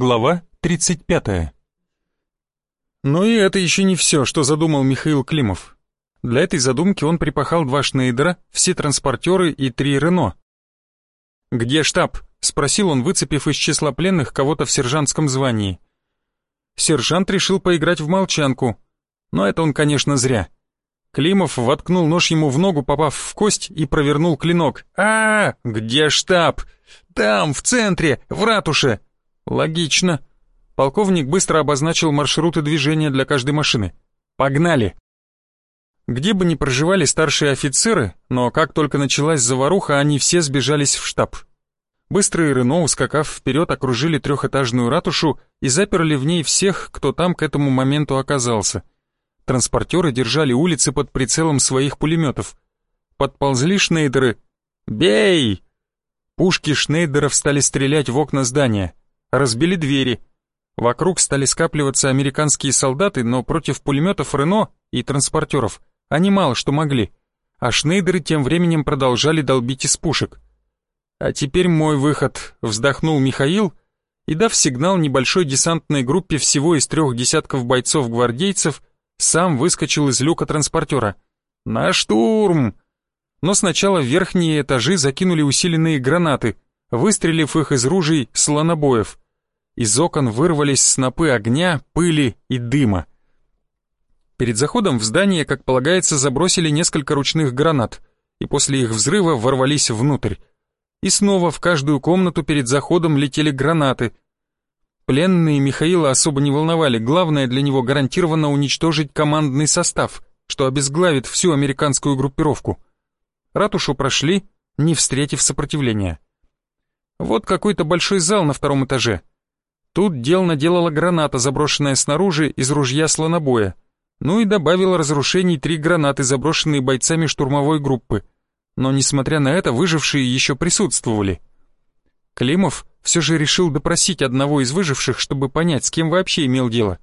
Глава 35. Но и это еще не все, что задумал Михаил Климов. Для этой задумки он припахал два Шнейдера, все транспортеры и три Рено. «Где штаб?» — спросил он, выцепив из числа пленных кого-то в сержантском звании. Сержант решил поиграть в молчанку, но это он, конечно, зря. Климов воткнул нож ему в ногу, попав в кость, и провернул клинок. а, -а, -а Где штаб? Там, в центре, в ратуше!» «Логично». Полковник быстро обозначил маршруты движения для каждой машины. «Погнали!» Где бы ни проживали старшие офицеры, но как только началась заваруха, они все сбежались в штаб. Быстрые Рено, ускакав вперед, окружили трехэтажную ратушу и заперли в ней всех, кто там к этому моменту оказался. Транспортеры держали улицы под прицелом своих пулеметов. Подползли Шнейдеры. «Бей!» Пушки Шнейдеров стали стрелять в окна здания. Разбили двери. Вокруг стали скапливаться американские солдаты, но против пулеметов Рено и транспортеров они мало что могли. А Шнейдеры тем временем продолжали долбить из пушек. «А теперь мой выход», — вздохнул Михаил, и, дав сигнал небольшой десантной группе всего из трех десятков бойцов-гвардейцев, сам выскочил из люка транспортера. «На штурм!» Но сначала верхние этажи закинули усиленные гранаты, выстрелив их из ружей слонобоев. Из окон вырвались снопы огня, пыли и дыма. Перед заходом в здание, как полагается, забросили несколько ручных гранат, и после их взрыва ворвались внутрь. И снова в каждую комнату перед заходом летели гранаты. Пленные Михаила особо не волновали, главное для него гарантированно уничтожить командный состав, что обезглавит всю американскую группировку. Ратушу прошли, не встретив сопротивления. Вот какой-то большой зал на втором этаже. Тут дел наделала граната, заброшенная снаружи из ружья слонобоя. Ну и добавила разрушений три гранаты, заброшенные бойцами штурмовой группы. Но несмотря на это, выжившие еще присутствовали. Климов все же решил допросить одного из выживших, чтобы понять, с кем вообще имел дело.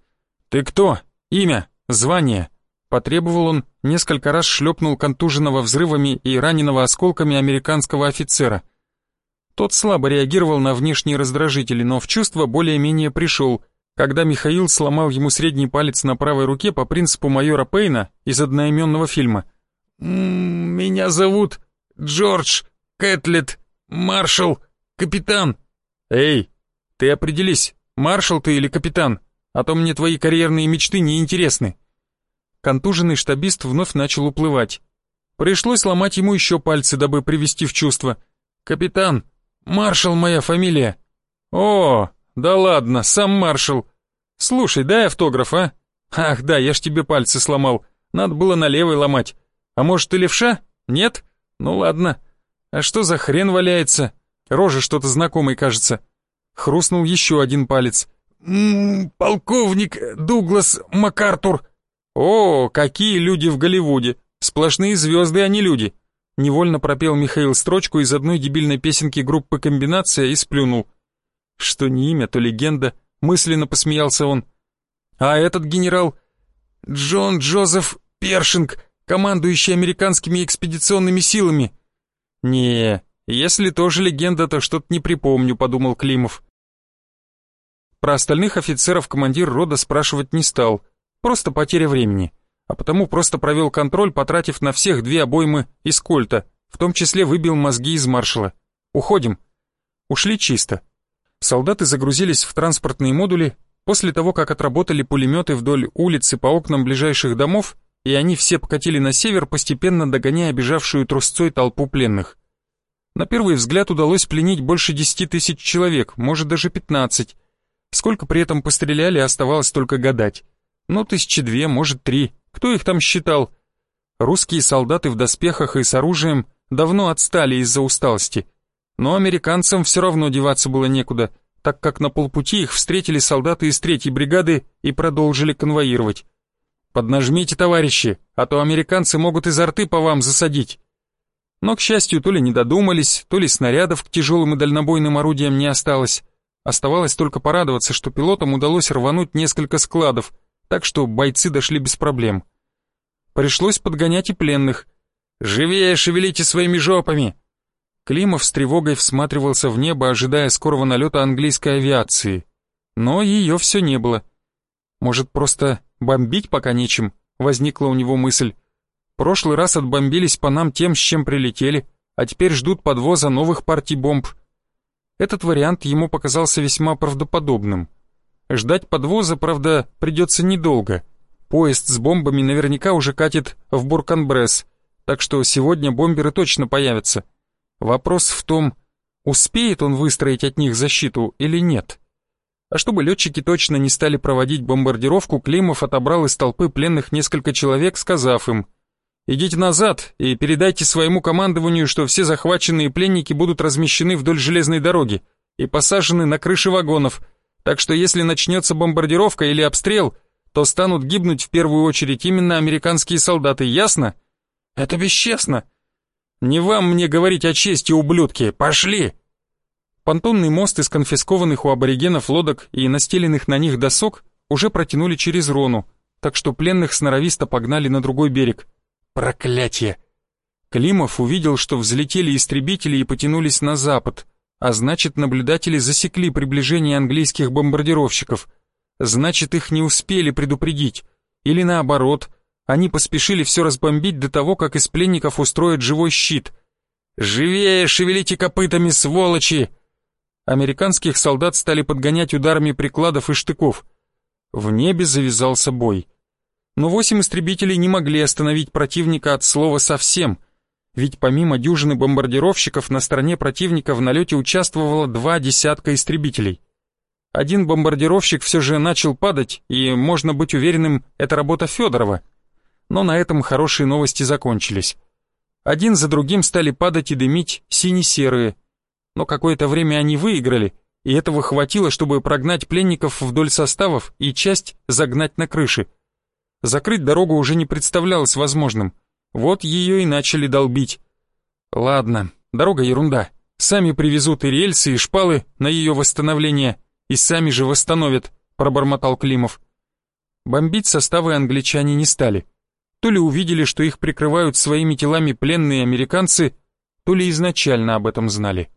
«Ты кто? Имя? Звание?» Потребовал он, несколько раз шлепнул контуженного взрывами и раненого осколками американского офицера. Тот слабо реагировал на внешние раздражители, но в чувство более-менее пришел, когда Михаил сломал ему средний палец на правой руке по принципу майора Пейна из одноименного фильма. «Меня зовут Джордж Кэтлет, маршал, капитан». «Эй, ты определись, маршал ты или капитан, а то мне твои карьерные мечты не интересны». Контуженный штабист вновь начал уплывать. Пришлось ломать ему еще пальцы, дабы привести в чувство. «Капитан, маршал моя фамилия». «О, да ладно, сам маршал. Слушай, дай автограф, а? Ах, да, я ж тебе пальцы сломал. Надо было на левой ломать. А может, ты левша? Нет? Ну ладно. А что за хрен валяется? Рожа что-то знакомой кажется. Хрустнул еще один палец. «М -м, полковник Дуглас МакАртур», «О, какие люди в Голливуде! Сплошные звезды, а не люди!» Невольно пропел Михаил строчку из одной дебильной песенки группы «Комбинация» и сплюнул. Что не имя, то легенда, мысленно посмеялся он. А этот генерал Джон Джозеф Першинг, командующий американскими экспедиционными силами. Не, если тоже легенда, то что-то не припомню, подумал Климов. Про остальных офицеров командир рода спрашивать не стал — Просто потеря времени. А потому просто провел контроль, потратив на всех две обоймы из кольта, в том числе выбил мозги из маршала. Уходим. Ушли чисто. Солдаты загрузились в транспортные модули, после того, как отработали пулеметы вдоль улицы по окнам ближайших домов, и они все покатили на север, постепенно догоняя бежавшую трусцой толпу пленных. На первый взгляд удалось пленить больше десяти тысяч человек, может даже пятнадцать. Сколько при этом постреляли, оставалось только гадать. Ну, тысячи две, может три. Кто их там считал? Русские солдаты в доспехах и с оружием давно отстали из-за усталости. Но американцам все равно деваться было некуда, так как на полпути их встретили солдаты из третьей бригады и продолжили конвоировать. «Поднажмите, товарищи, а то американцы могут изо рты по вам засадить». Но, к счастью, то ли не додумались, то ли снарядов к тяжелым и дальнобойным орудиям не осталось. Оставалось только порадоваться, что пилотам удалось рвануть несколько складов — так что бойцы дошли без проблем. Пришлось подгонять и пленных. «Живее шевелите своими жопами!» Климов с тревогой всматривался в небо, ожидая скорого налета английской авиации. Но ее все не было. Может, просто бомбить пока нечем, возникла у него мысль. Прошлый раз отбомбились по нам тем, с чем прилетели, а теперь ждут подвоза новых партий бомб. Этот вариант ему показался весьма правдоподобным. Ждать подвоза, правда, придется недолго. Поезд с бомбами наверняка уже катит в Бурканбрес, так что сегодня бомберы точно появятся. Вопрос в том, успеет он выстроить от них защиту или нет. А чтобы летчики точно не стали проводить бомбардировку, Климов отобрал из толпы пленных несколько человек, сказав им «Идите назад и передайте своему командованию, что все захваченные пленники будут размещены вдоль железной дороги и посажены на крыши вагонов, так что если начнется бомбардировка или обстрел, то станут гибнуть в первую очередь именно американские солдаты, ясно?» «Это бесчестно!» «Не вам мне говорить о чести, ублюдки! Пошли!» Понтонный мост из конфискованных у аборигенов лодок и настеленных на них досок уже протянули через Рону, так что пленных сноровисто погнали на другой берег. Проклятие! Климов увидел, что взлетели истребители и потянулись на запад, а значит, наблюдатели засекли приближение английских бомбардировщиков. Значит, их не успели предупредить. Или наоборот, они поспешили все разбомбить до того, как из пленников устроят живой щит. «Живее шевелите копытами, сволочи!» Американских солдат стали подгонять ударами прикладов и штыков. В небе завязался бой. Но восемь истребителей не могли остановить противника от слова совсем, ведь помимо дюжины бомбардировщиков на стороне противника в налете участвовало два десятка истребителей. Один бомбардировщик все же начал падать, и, можно быть уверенным, это работа Федорова — но на этом хорошие новости закончились. Один за другим стали падать и дымить сине-серые. Но какое-то время они выиграли, и этого хватило, чтобы прогнать пленников вдоль составов и часть загнать на крыши. Закрыть дорогу уже не представлялось возможным. Вот ее и начали долбить. Ладно, дорога ерунда. Сами привезут и рельсы, и шпалы на ее восстановление, и сами же восстановят, пробормотал Климов. Бомбить составы англичане не стали то ли увидели, что их прикрывают своими телами пленные американцы, то ли изначально об этом знали.